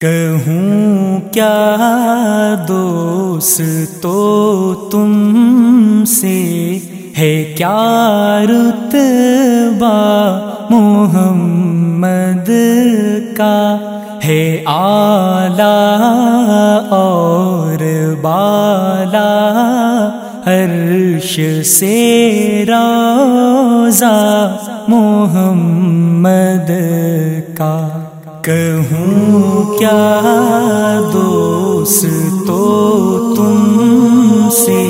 کہوں کیا دوست تو تم سے ہے کیا رتبہ محمد کا ہے آلہ اور بالا عرش سے روزہ محمد کا کہوں کیا دوست تو تم سے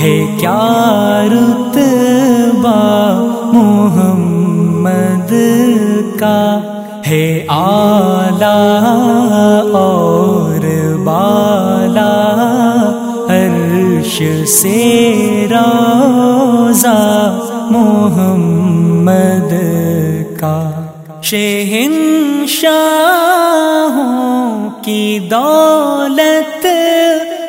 ہے کیا رتبہ محمد کا ہے آلہ اور بالا عرش سے دولت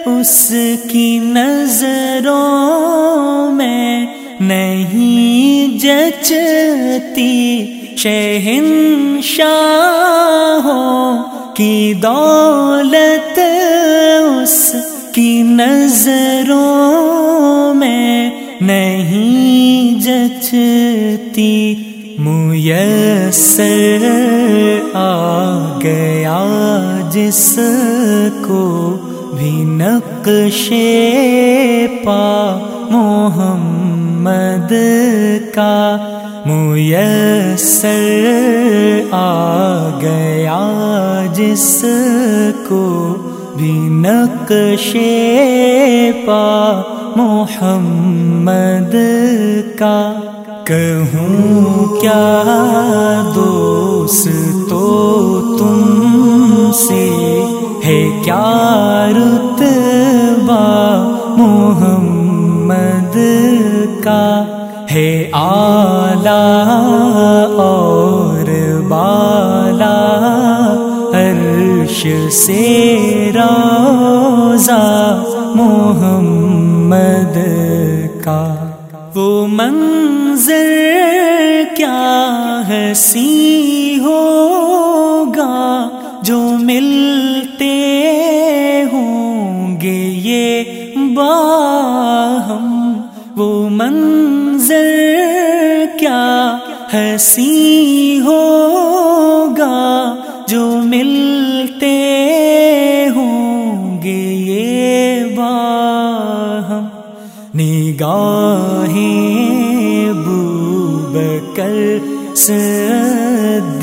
اس کی نظروں میں نہیں جچتی۔ شہنشاہوں کی دولت اس کی نظروں میں نہیں جچتی۔ میسر آ گیا جس کو بھی نقش پا، محمد کا میسر آ گیا جس کو بھی نقش پا، محمد کا کہوں، کیا دوست تو تم سے ہے کیا رتبہ محمد کا؟ ہے آلہ اور بالا عرش سے روزہ محمد کا۔ وہ منظر کیا ہنسی ہوگا جو ملتے ہوں گے یہ باہم وہ منظر کیا ہنسی ہوگا جو ملتے ہوں گے یہ باہم نگاہیں صدیق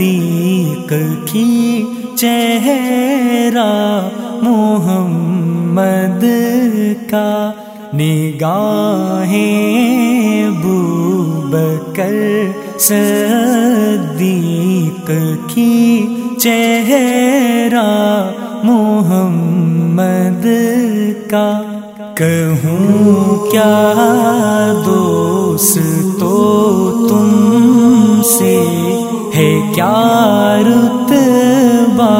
کی چہرہ محمد کا نگاہیں بو بکر صدیق کی چہرہ محمد کا کہوں کیا دوست تو تم سے ہے کیا رتبہ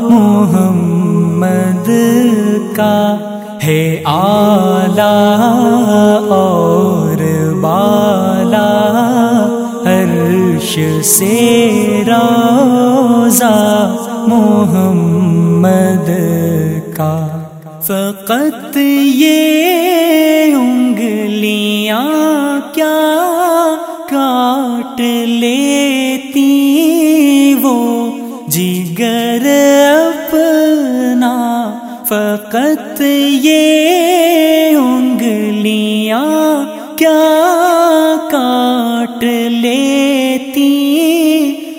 محمد کا؟ ہے آلہ اور بالا عرش سے روزہ محمد کا۔ فقط یہ انگلیاں کیا کاٹ لیتی وہ جگر اپنا، فقط یہ انگلیاں کیا کاٹ لیتی؟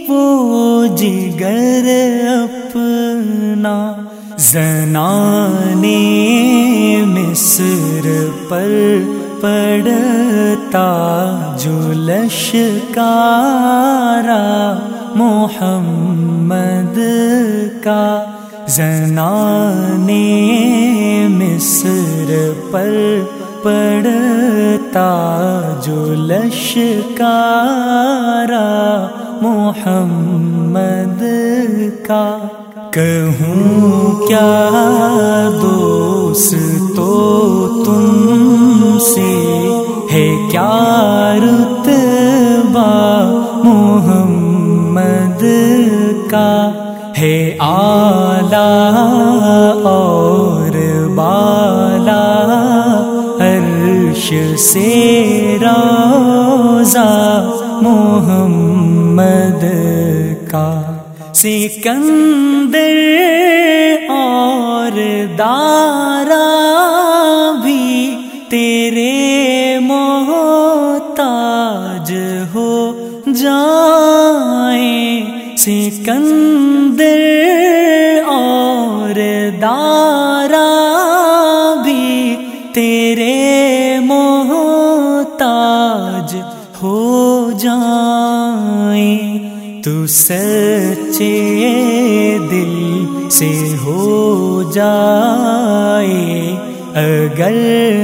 وہ جگر اپنا۔ زنان مصر پر پڑتا جو لشکارا محمد کا زنان مصر پر پڑتا جو لشکارا محمد کا کہوں کیا دوست تو عرش سے روزہ محمد کا سکندر اور دارا بھی تیرے محتاج ہو جائیں۔ سکندر اور دارا بھی تیرے تو سچے دل سے ہو جائے۔ اگر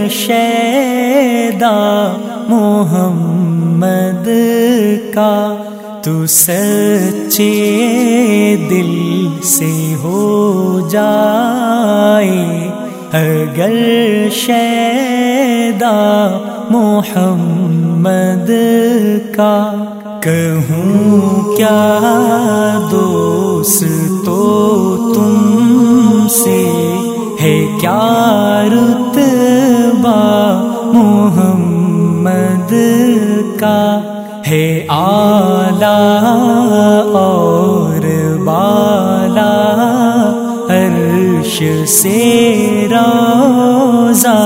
شیدا محمد کا تو سچے دل سے ہو جائے۔ اگر شیدا محمد کا کہوں، کیا دوست تو تم سے ہے کیا رتبہ محمد کا؟ ہے آلہ اور بالا عرش سے روزہ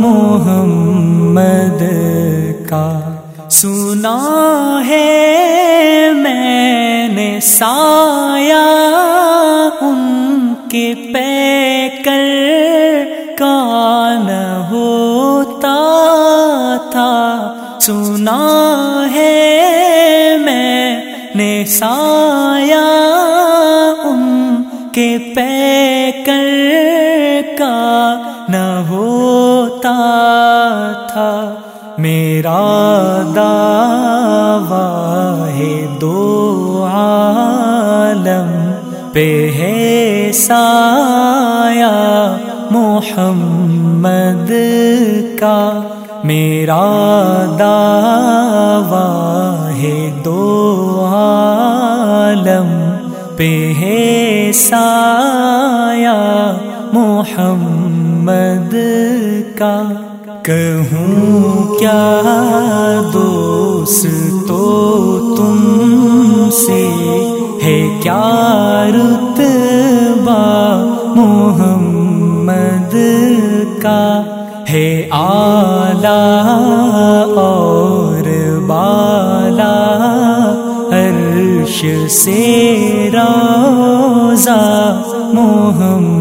محمد کا۔ سنا ہے میں نے سایہ ان کے پے کر کان ہوتا تھا۔ سنا ہے میں نے سایہ ان کے پے کر کا نہ ہوتا تھا۔ میرا دعویٰ ہے دو عالم پہ ہے سایہ محمد کا میرا دعویٰ ہے دو عالم پہ ہے سایہ محمد کا کہوں کیا دوست تو تم سے ہے کیا رتبہ محمد کا ہے آلہ اور بالا عرش سے روزہ محمد